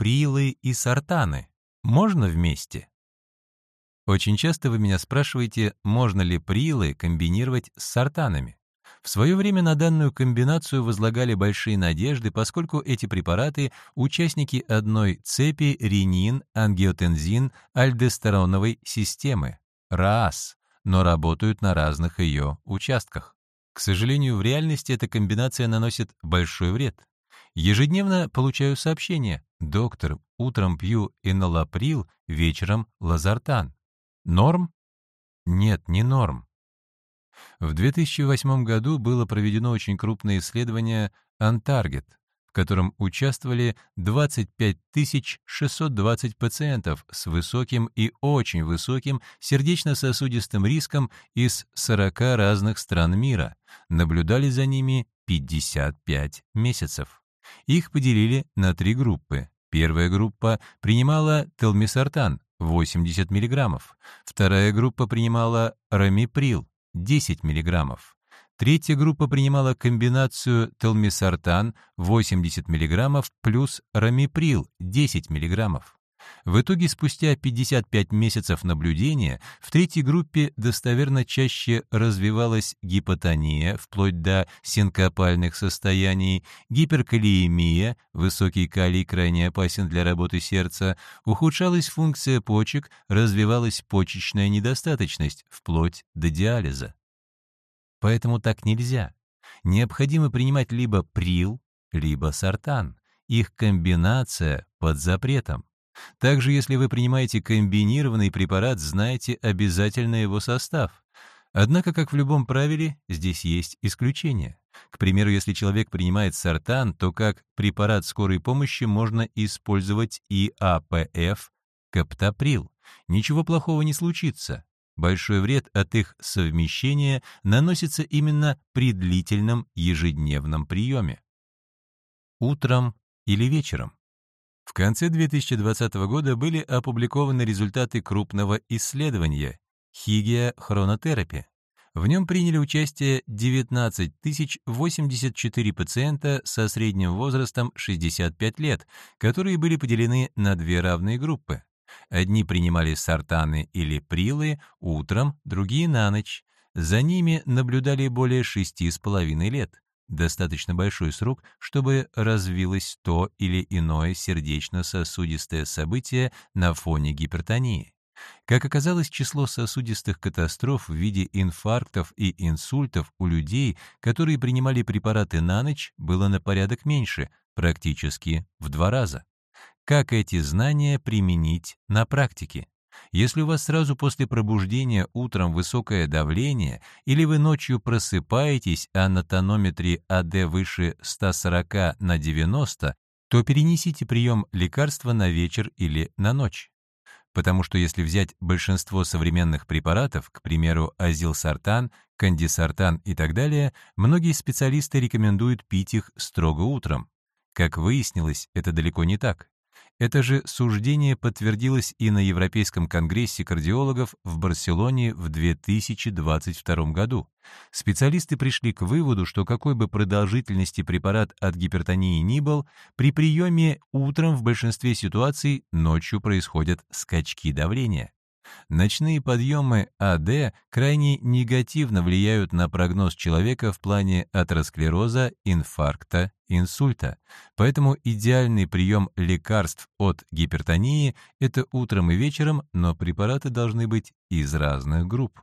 прилы и сартаны? Можно вместе? Очень часто вы меня спрашиваете, можно ли прилы комбинировать с сартанами. В свое время на данную комбинацию возлагали большие надежды, поскольку эти препараты – участники одной цепи ренин-ангиотензин-альдостероновой системы – РААС, но работают на разных ее участках. К сожалению, в реальности эта комбинация наносит большой вред. Ежедневно получаю сообщение «Доктор, утром пью энолаприл, вечером лазартан». Норм? Нет, не норм. В 2008 году было проведено очень крупное исследование «Антаргет», в котором участвовали 25 620 пациентов с высоким и очень высоким сердечно-сосудистым риском из 40 разных стран мира. Наблюдали за ними 55 месяцев. Их поделили на три группы. Первая группа принимала телмисартан 80 мг, вторая группа принимала рамиприл 10 мг, Третья группа принимала комбинацию телмисартан 80 мг плюс рамиприл 10 мг. В итоге, спустя 55 месяцев наблюдения, в третьей группе достоверно чаще развивалась гипотония, вплоть до синкопальных состояний, гиперкалиемия, высокий калий крайне опасен для работы сердца, ухудшалась функция почек, развивалась почечная недостаточность, вплоть до диализа. Поэтому так нельзя. Необходимо принимать либо прил, либо сортан. Их комбинация под запретом. Также, если вы принимаете комбинированный препарат, знайте обязательно его состав. Однако, как в любом правиле, здесь есть исключения. К примеру, если человек принимает сортан, то как препарат скорой помощи можно использовать и АПФ, каптоприл. Ничего плохого не случится. Большой вред от их совмещения наносится именно при длительном ежедневном приеме. Утром или вечером. В конце 2020 года были опубликованы результаты крупного исследования «Хигия хронотерапия». В нем приняли участие 19 084 пациента со средним возрастом 65 лет, которые были поделены на две равные группы. Одни принимали сартаны или прилы утром, другие на ночь. За ними наблюдали более шести с половиной лет. Достаточно большой срок, чтобы развилось то или иное сердечно-сосудистое событие на фоне гипертонии. Как оказалось, число сосудистых катастроф в виде инфарктов и инсультов у людей, которые принимали препараты на ночь, было на порядок меньше, практически в два раза. Как эти знания применить на практике? Если у вас сразу после пробуждения утром высокое давление, или вы ночью просыпаетесь, а на тонометре АД выше 140 на 90, то перенесите прием лекарства на вечер или на ночь. Потому что если взять большинство современных препаратов, к примеру, азилсартан, кандисартан и так далее, многие специалисты рекомендуют пить их строго утром. Как выяснилось, это далеко не так. Это же суждение подтвердилось и на Европейском конгрессе кардиологов в Барселоне в 2022 году. Специалисты пришли к выводу, что какой бы продолжительности препарат от гипертонии ни был, при приеме утром в большинстве ситуаций ночью происходят скачки давления. Ночные подъемы АД крайне негативно влияют на прогноз человека в плане атеросклероза, инфаркта, инсульта. Поэтому идеальный прием лекарств от гипертонии – это утром и вечером, но препараты должны быть из разных групп.